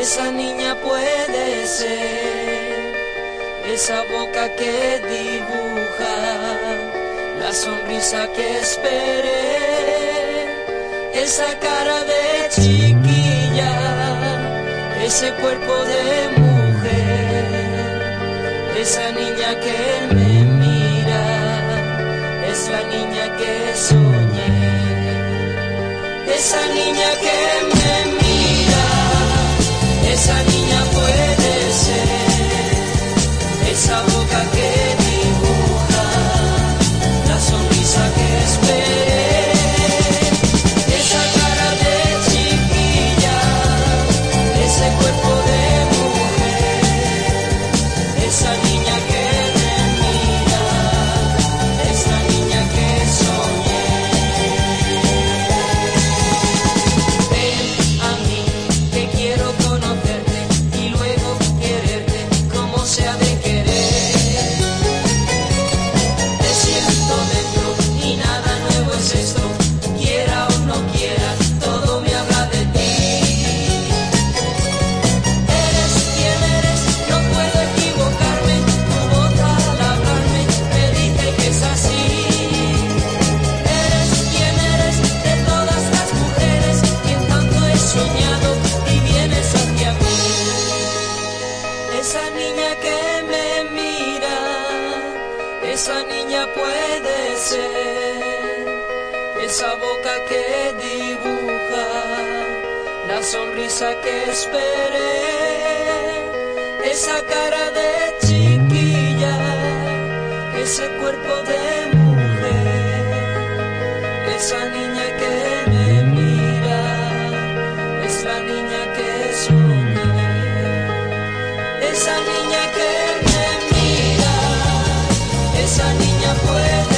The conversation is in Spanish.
Esa niña puede ser esa boca que dibuja, la sonrisa que esperé, esa cara de chiquilla, ese cuerpo de mujer, esa niña que me mira, es la niña que soñé, esa niña que me niña que me mira, esa niña puede ser, esa boca que dibuja, la sonrisa que esperé, esa cara de chiquilla, ese cuerpo de minha poeira.